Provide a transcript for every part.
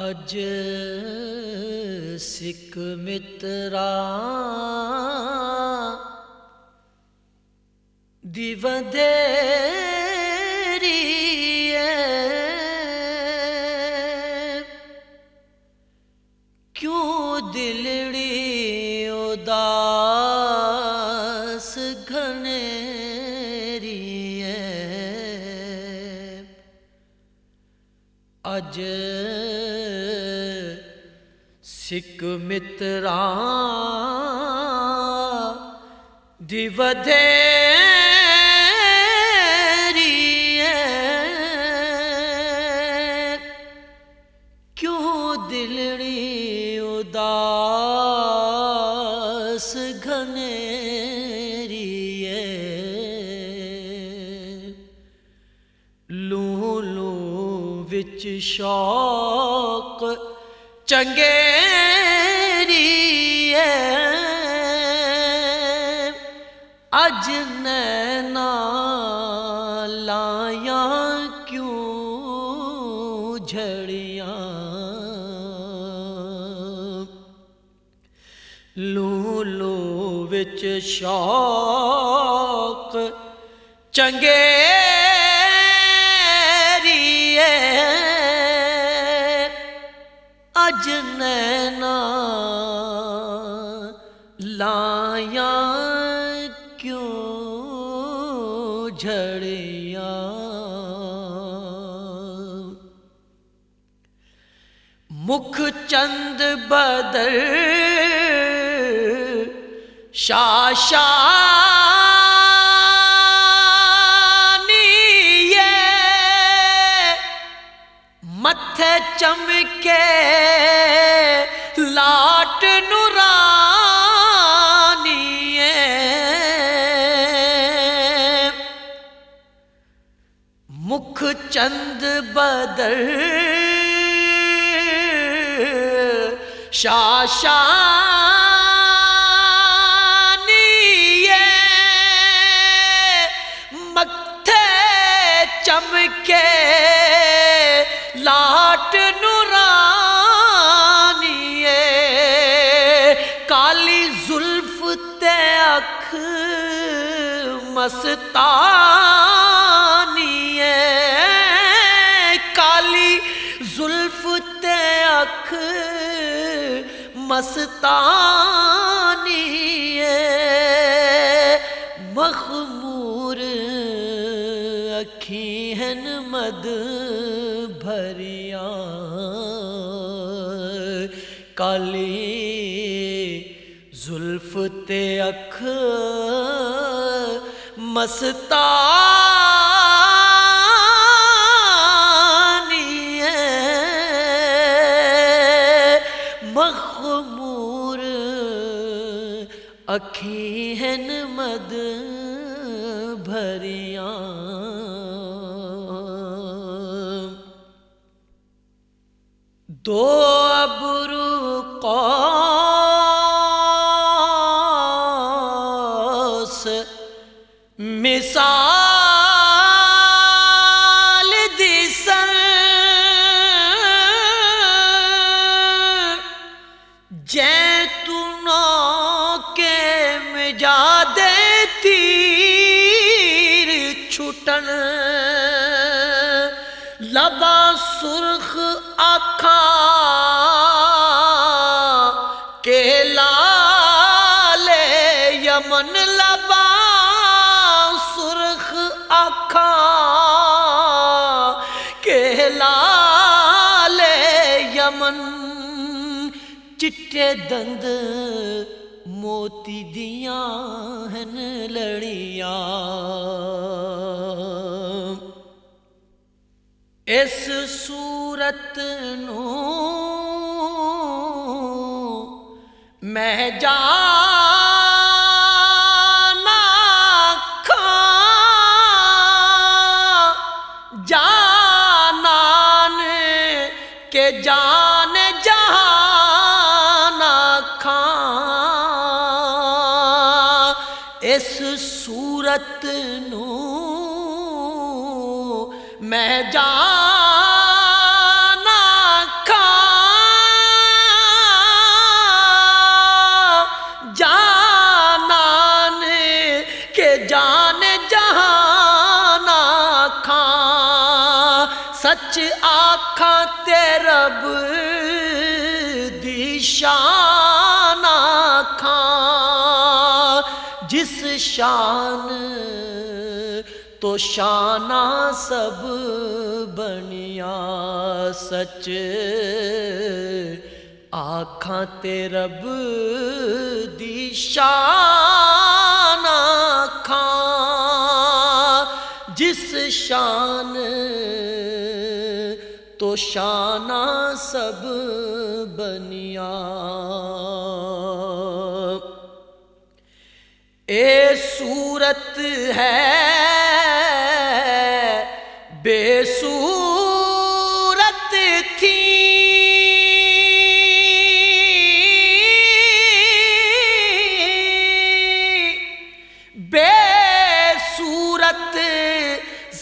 اج سکھ متر دوں دلی گھنی ہے؟ اج سکھ مترا دیودھیری کیوں دلڑی اداس گھنیری لوں لوں وچ شاہ چنگیری اج نینا لایا کیوں جھڑیاں؟ لو لو وچ شوق چنگے اج نینا لایا کیوں جھڑیا مکھ چند بدر شاشا چمکے لاٹ نورانی مکھ چند بدر شاشا مستانی کالی زلف تے اکھ مستانی مخمور اکھی ہیں مد بھریاں۔ کالی زلف تے اکھ مستانی مخمور اکھین مد بھریاں۔ دو زیتونوں کے مجاد تیر چھٹن۔ لبا سرخ آخا کے لال یمن۔ لبا سرخ آخا کے لال یمن۔ ਕੇ ਲਾਲੇ ਯਮਨ ਚਿੱਟੇ ਦੰਦ ਮੋਤੀ ਦੀਆਂ ਹਨ ਲੜੀਆਂ ਇਸ ਸੂਰਤ جانا کھا جانان کے جان جہانا کھا سچ آخا تیرب دشان کھا جس شان تو شانہ سب بنیا سچ آخاں تیرب دی شان آخاں جس شان تو شانہ سب بنیا اے صورت ہے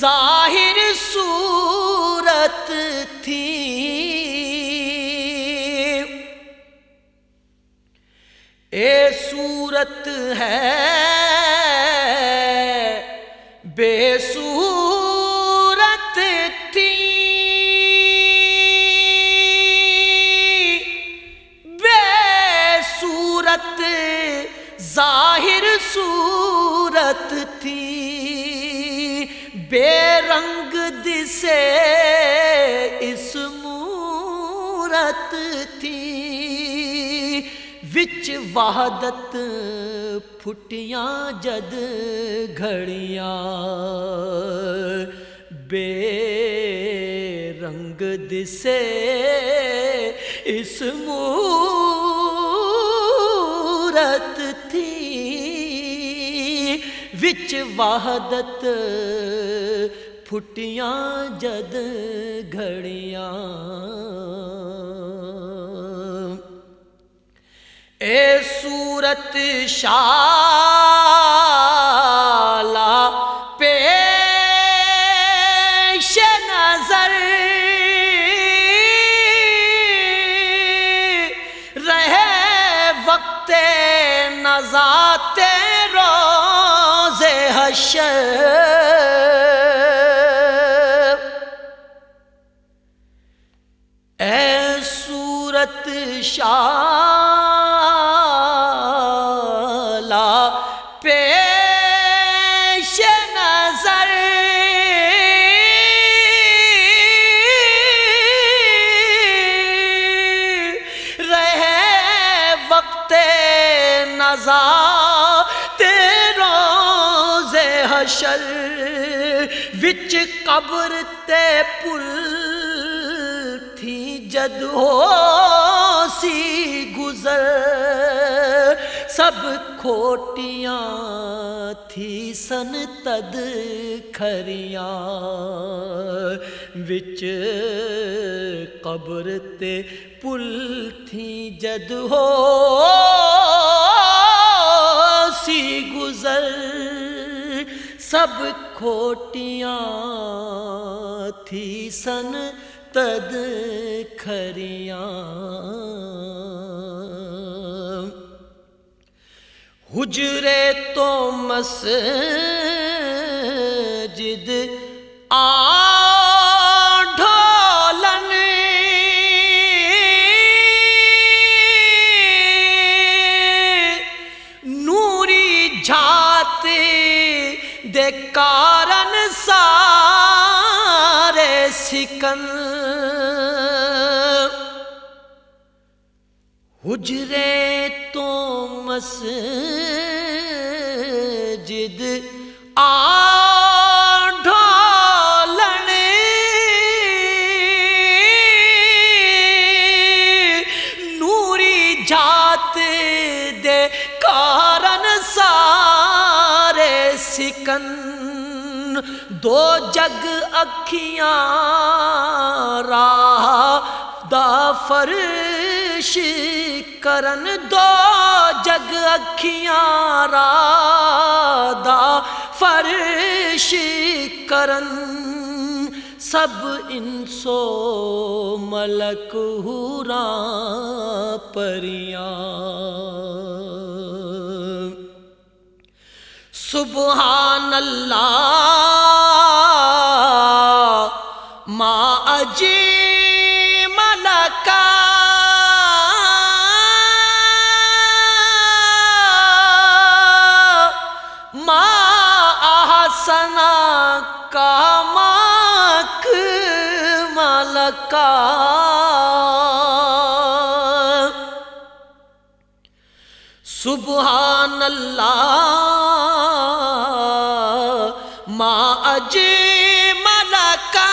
ظاہر صورت تھی۔ اے صورت ہے بے صورت تھی۔ بے صورت ظاہر صورت تھی۔ بے رنگ دسے اس مورت تھی۔ وچ وحدت پھٹیاں جد گھڑیاں۔ بے رنگ دسے اس مورت تھی۔ وچ وحدت پھٹیاں جد گھڑیاں۔ اے صورت شالا پیش نظر رہے وقت نزات روز حشر۔ شالا پیش نظر۔ رہے وقت نزا روز حشر، وچ قبر تے پل تھی جد ہو۔ سی گزر، سب کھوٹیاں تھی سن تد کھریاں۔ وچ قبر تے پل تھی جد ہو، سی گزر، سب کھوٹیاں تھی سن تد کھریاں۔ حجرے تو مسجد آ ڈھولن نوری جھاتے دے کارن سارے سکن۔ حجرے تو مسجد آ ڈھولن نوری جات دے کارن سارے سکن۔ دو جگ اکھیاں راہ دا فرش کرن دو، جگ اکھیاں راہ دا۔ فرش کرن سب انسو ملک ہورا پریاں۔ سبحان اللہ، ما اجی ملکا سبحان اللہ ما اجی ملکا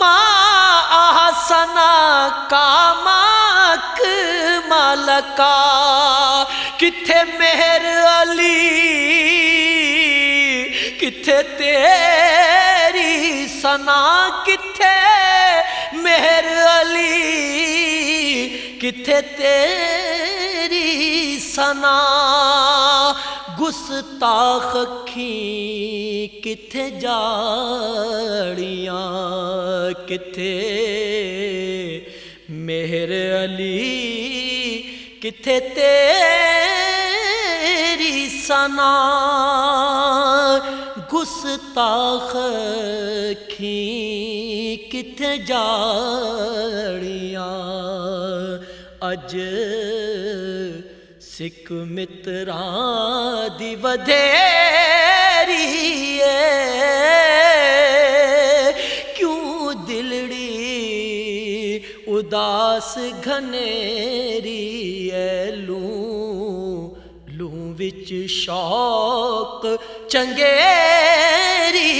ما احسنا کامک ملکا۔ کتھے مہر علی کتھے تیری سنا گستاخ کھی کتھے جاڑیاں، کتھے مہر علی، کتھے تیری سنا گستاخ کھی کتھے جاڑیاں اج سکھ متراں دی ودھیری ہے۔ کیوں دلڑی اداس گھنیری ہے؟ لوں لوں وچ شوق چنگیری